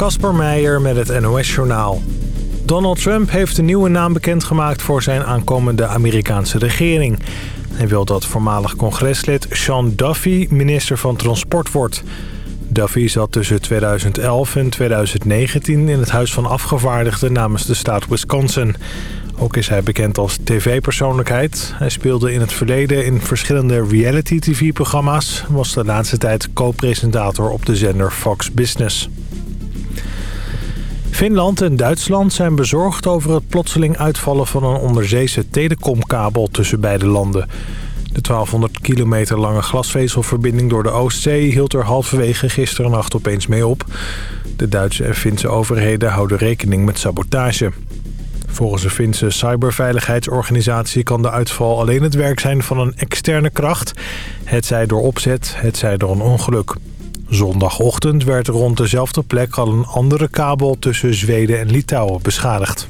Kasper Meijer met het NOS-journaal. Donald Trump heeft een nieuwe naam bekendgemaakt voor zijn aankomende Amerikaanse regering. Hij wil dat voormalig congreslid Sean Duffy minister van Transport wordt. Duffy zat tussen 2011 en 2019 in het Huis van Afgevaardigden namens de staat Wisconsin. Ook is hij bekend als tv-persoonlijkheid. Hij speelde in het verleden in verschillende reality-tv-programma's... was de laatste tijd co-presentator op de zender Fox Business. Finland en Duitsland zijn bezorgd over het plotseling uitvallen van een onderzeese telecomkabel tussen beide landen. De 1200 kilometer lange glasvezelverbinding door de Oostzee hield er halverwege gisteren nacht opeens mee op. De Duitse en Finse overheden houden rekening met sabotage. Volgens de Finse cyberveiligheidsorganisatie kan de uitval alleen het werk zijn van een externe kracht. Het zij door opzet, het zij door een ongeluk. Zondagochtend werd rond dezelfde plek al een andere kabel tussen Zweden en Litouwen beschadigd.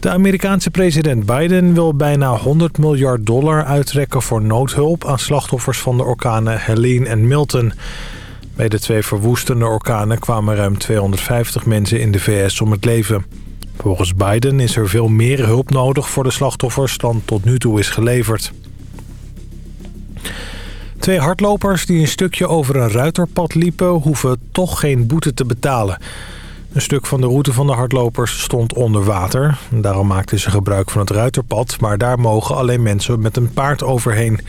De Amerikaanse president Biden wil bijna 100 miljard dollar uittrekken voor noodhulp aan slachtoffers van de orkanen Helene en Milton. Bij de twee verwoestende orkanen kwamen ruim 250 mensen in de VS om het leven. Volgens Biden is er veel meer hulp nodig voor de slachtoffers dan tot nu toe is geleverd. Twee hardlopers die een stukje over een ruiterpad liepen... hoeven toch geen boete te betalen. Een stuk van de route van de hardlopers stond onder water. Daarom maakten ze gebruik van het ruiterpad... maar daar mogen alleen mensen met een paard overheen.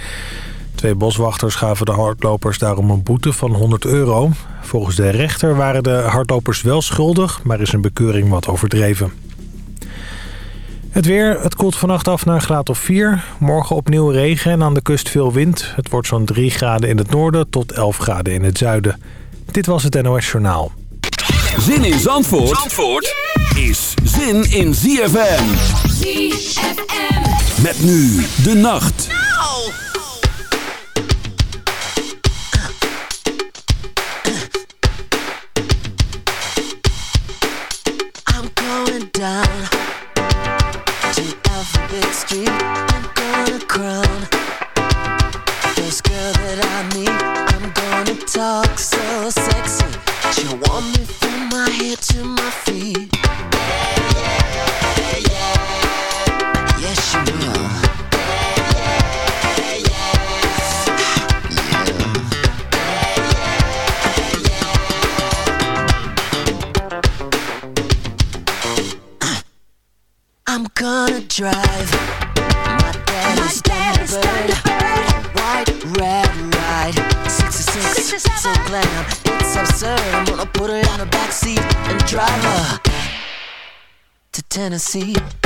Twee boswachters gaven de hardlopers daarom een boete van 100 euro. Volgens de rechter waren de hardlopers wel schuldig... maar is een bekeuring wat overdreven. Het weer, het koelt vannacht af naar een graad of 4. Morgen opnieuw regen en aan de kust veel wind. Het wordt zo'n 3 graden in het noorden tot 11 graden in het zuiden. Dit was het NOS Journaal. Zin in Zandvoort, Zandvoort is zin in ZFM. ZFM. Met nu de nacht. I'm going down Tennessee.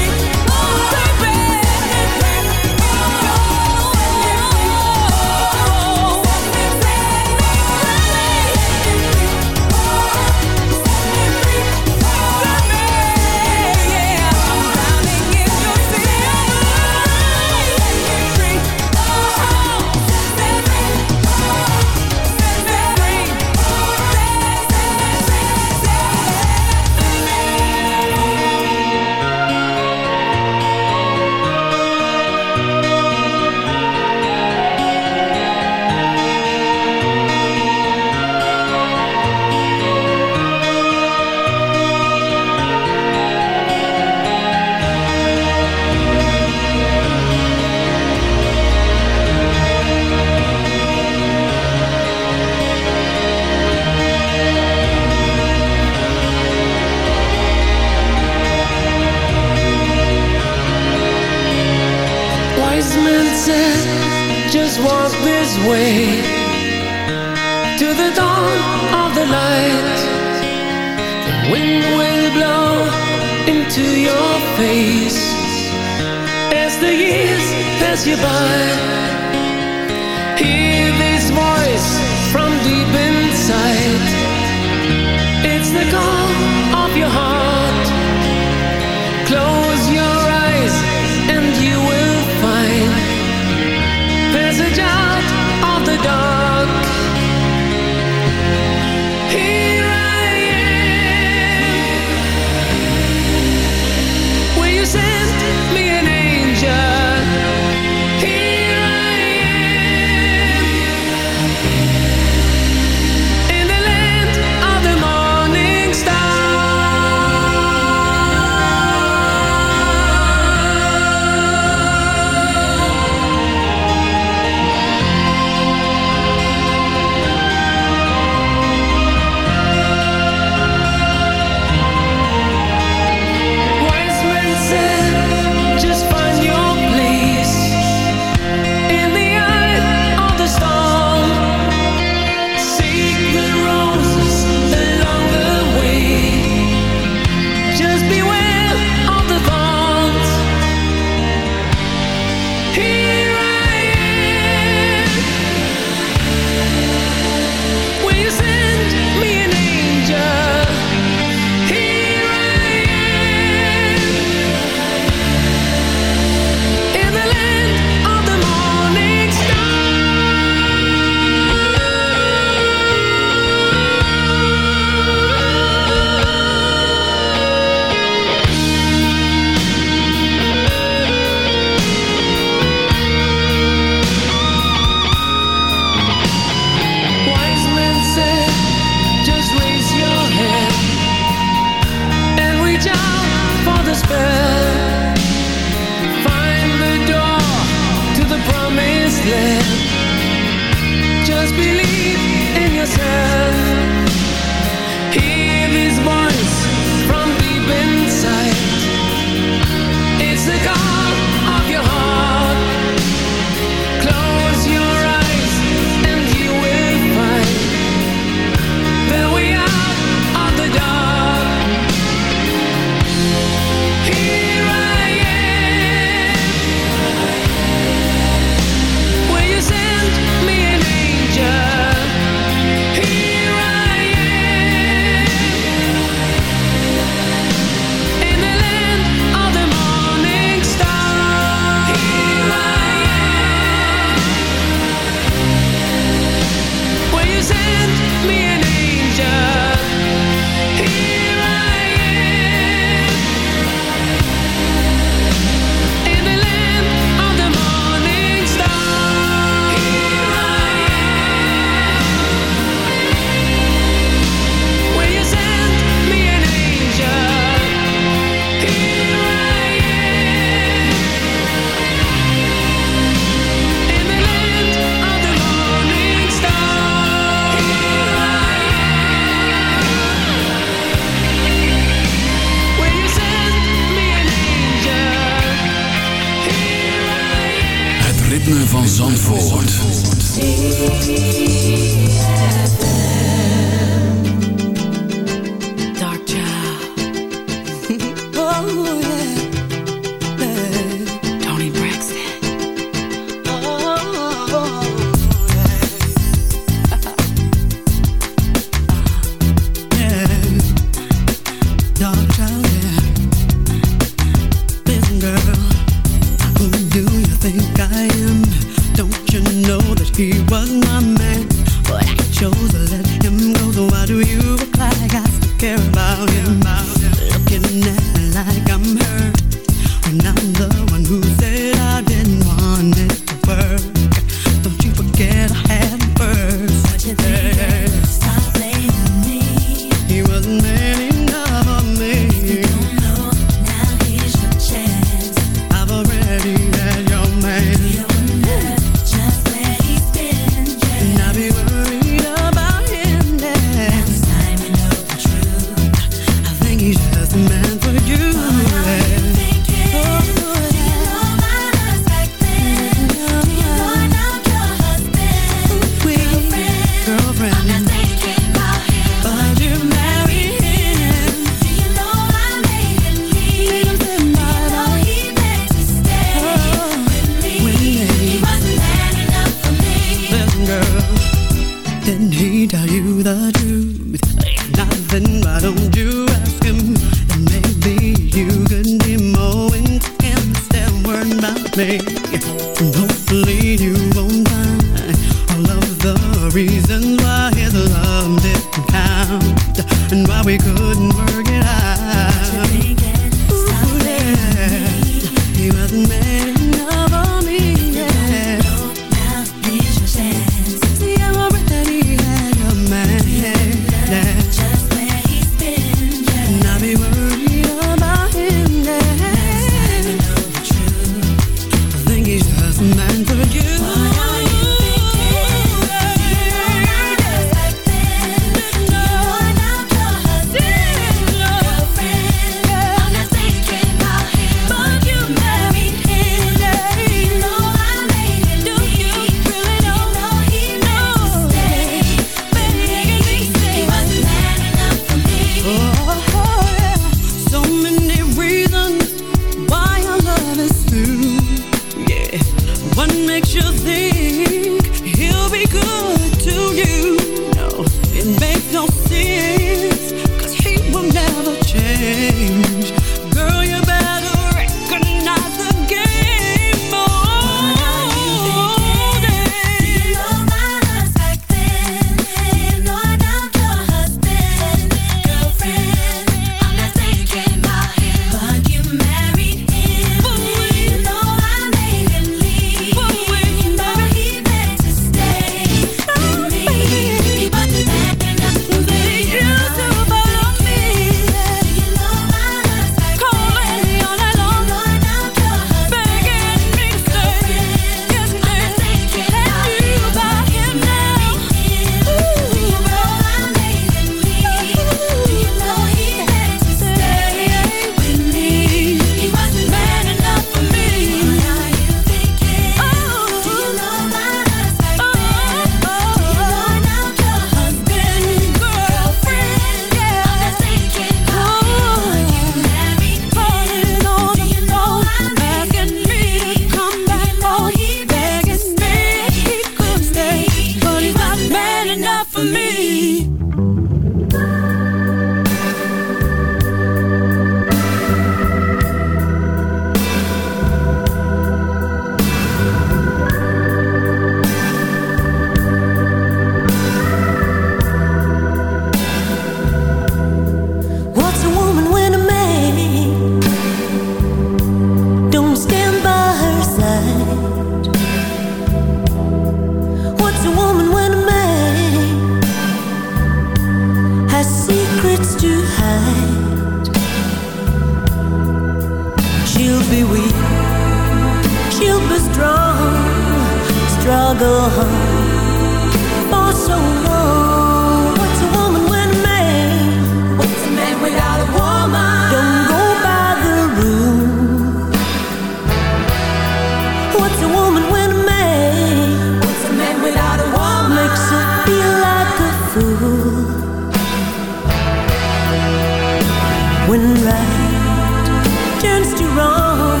When right turns to wrong,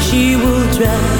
she will try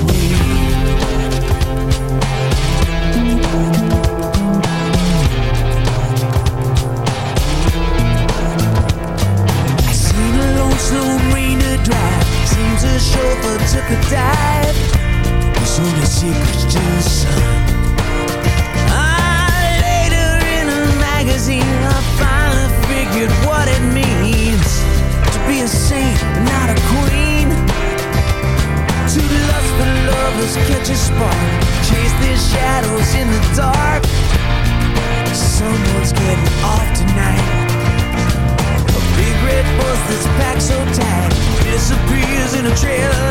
chauffeur took a dive. There's only secrets to the. Ah, later in a magazine, I finally figured what it means to be a saint, not a queen. Two lustful lovers catch a spark, chase their shadows in the dark. Someone's getting off tonight. In a trail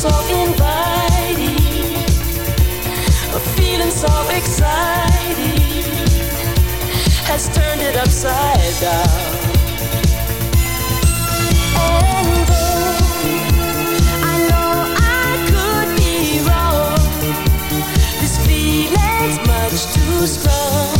so inviting, a feeling so exciting has turned it upside down. And uh, I know I could be wrong, this feeling's much too strong.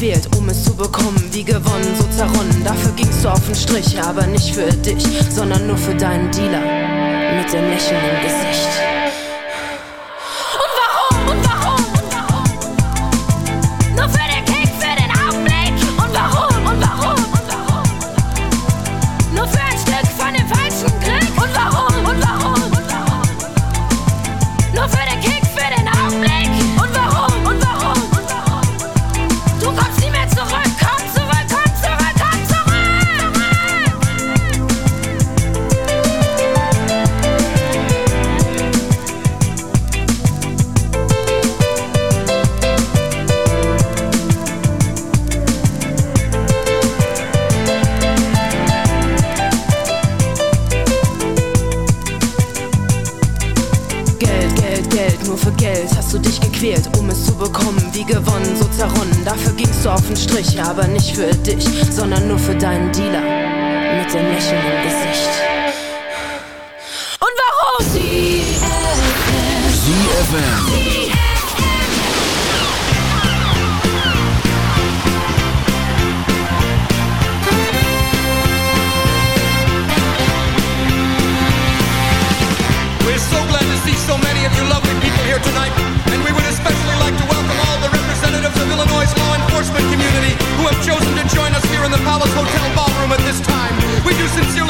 gequält, um es zu bekommen. Wie gewonnen, so zerronnen. Dafür gingst du auf den Strich, aber nicht für dich, sondern nur für deinen Dealer. Mit dem lächelnden im Gesicht. für deinen Dealer mit dem Lächeln im Gesicht. Und warum? CFM. Listen to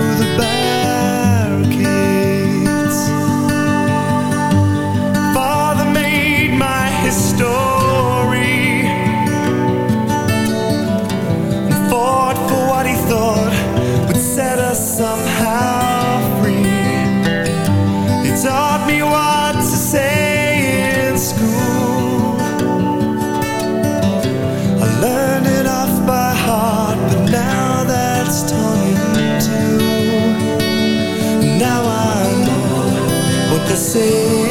say